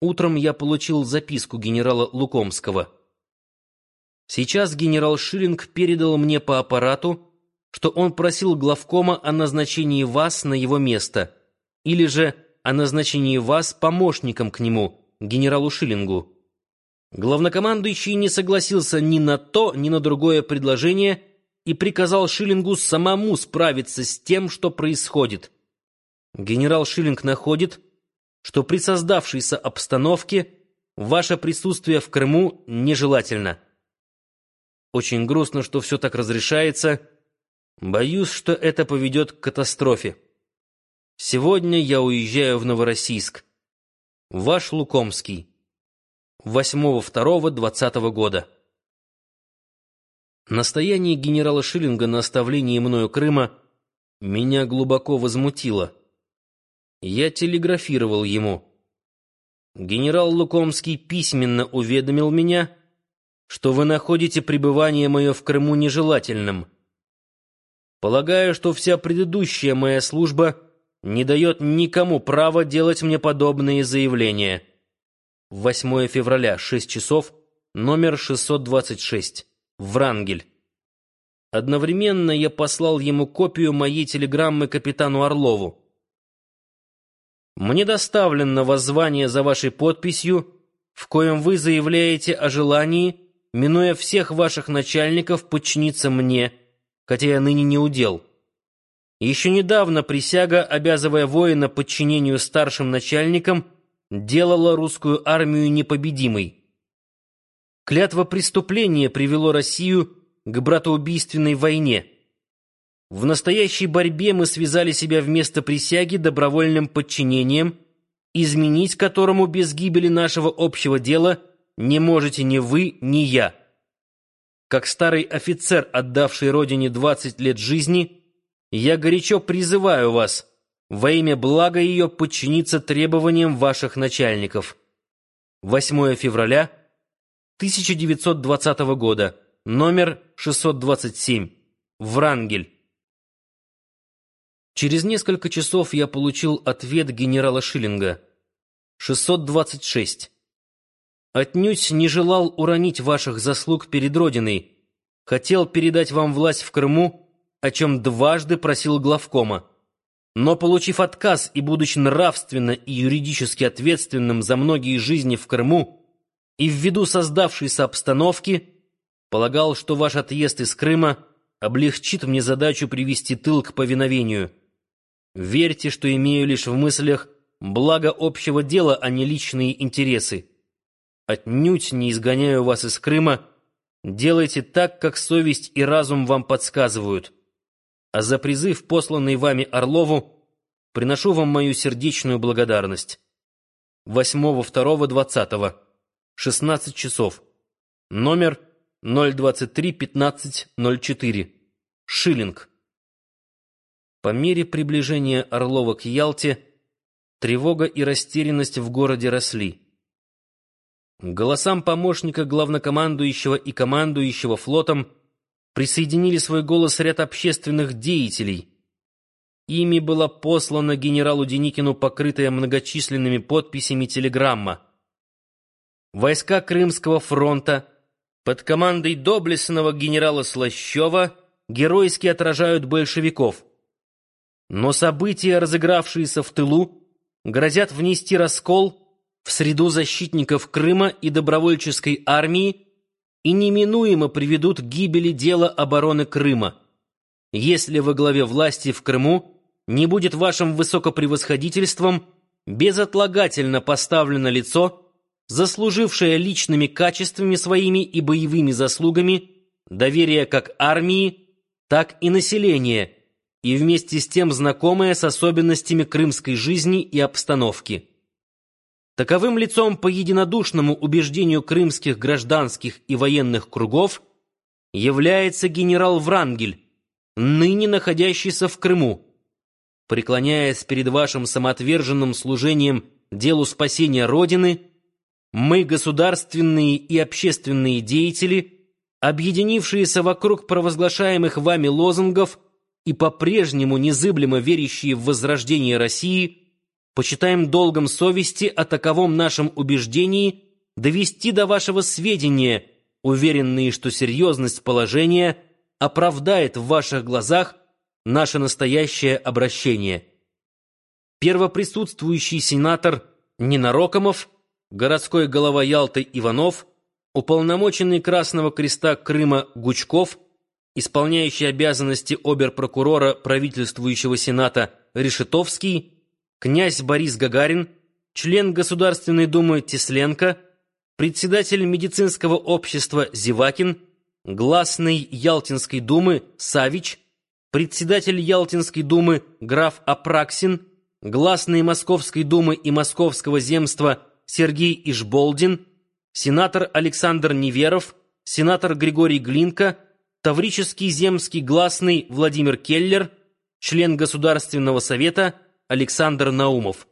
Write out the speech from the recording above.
Утром я получил записку генерала Лукомского. Сейчас генерал Шиллинг передал мне по аппарату, что он просил главкома о назначении вас на его место, или же о назначении вас помощником к нему, генералу Шиллингу. Главнокомандующий не согласился ни на то, ни на другое предложение и приказал Шиллингу самому справиться с тем, что происходит. Генерал Шиллинг находит, что при создавшейся обстановке ваше присутствие в Крыму нежелательно. Очень грустно, что все так разрешается. Боюсь, что это поведет к катастрофе. Сегодня я уезжаю в Новороссийск. Ваш Лукомский. 8.2.20 года. Настояние генерала Шиллинга на оставлении мною Крыма меня глубоко возмутило. Я телеграфировал ему. Генерал Лукомский письменно уведомил меня, что вы находите пребывание мое в Крыму нежелательным. Полагаю, что вся предыдущая моя служба не дает никому права делать мне подобные заявления. 8 февраля, 6 часов, номер 626, Врангель. Одновременно я послал ему копию моей телеграммы капитану Орлову. Мне доставлено воззвание за вашей подписью, в коем вы заявляете о желании, минуя всех ваших начальников, подчиниться мне, хотя я ныне не удел. Еще недавно присяга, обязывая воина подчинению старшим начальникам, делала русскую армию непобедимой. Клятва преступления привело Россию к братоубийственной войне — в настоящей борьбе мы связали себя вместо присяги добровольным подчинением, изменить которому без гибели нашего общего дела не можете ни вы, ни я. Как старый офицер, отдавший Родине 20 лет жизни, я горячо призываю вас во имя блага ее подчиниться требованиям ваших начальников. 8 февраля 1920 года, номер 627, Врангель. Через несколько часов я получил ответ генерала Шиллинга. 626. Отнюдь не желал уронить ваших заслуг перед Родиной. Хотел передать вам власть в Крыму, о чем дважды просил главкома. Но, получив отказ и будучи нравственно и юридически ответственным за многие жизни в Крыму и ввиду создавшейся обстановки, полагал, что ваш отъезд из Крыма облегчит мне задачу привести тыл к повиновению. Верьте, что имею лишь в мыслях благо общего дела, а не личные интересы. Отнюдь не изгоняю вас из Крыма. Делайте так, как совесть и разум вам подсказывают. А за призыв, посланный вами Орлову, приношу вам мою сердечную благодарность. 8.2.20. 16 часов. Номер 023-15-04. Шиллинг. По мере приближения Орлова к Ялте тревога и растерянность в городе росли. Голосам помощника главнокомандующего и командующего флотом присоединили свой голос ряд общественных деятелей. Ими была послана генералу Деникину покрытая многочисленными подписями телеграмма. Войска Крымского фронта под командой доблестного генерала Слащева геройски отражают большевиков. Но события, разыгравшиеся в тылу, грозят внести раскол в среду защитников Крыма и добровольческой армии и неминуемо приведут к гибели дела обороны Крыма. Если во главе власти в Крыму не будет вашим высокопревосходительством безотлагательно поставлено лицо, заслужившее личными качествами своими и боевыми заслугами доверие как армии, так и населения – и вместе с тем знакомая с особенностями крымской жизни и обстановки. Таковым лицом по единодушному убеждению крымских гражданских и военных кругов является генерал Врангель, ныне находящийся в Крыму. Преклоняясь перед вашим самоотверженным служением делу спасения Родины, мы, государственные и общественные деятели, объединившиеся вокруг провозглашаемых вами лозунгов – и по-прежнему незыблемо верящие в возрождение России, почитаем долгом совести о таковом нашем убеждении довести до вашего сведения, уверенные, что серьезность положения оправдает в ваших глазах наше настоящее обращение. Первоприсутствующий сенатор Ненарокомов, городской голова Ялты Иванов, уполномоченный Красного Креста Крыма Гучков, исполняющий обязанности оберпрокурора правительствующего сената Решетовский, князь Борис Гагарин, член Государственной Думы Тесленко, председатель медицинского общества Зевакин, гласный Ялтинской Думы Савич, председатель Ялтинской Думы граф Апраксин, гласный Московской Думы и Московского земства Сергей Ишболдин, сенатор Александр Неверов, сенатор Григорий Глинка, Таврический земский гласный Владимир Келлер, член Государственного совета Александр Наумов.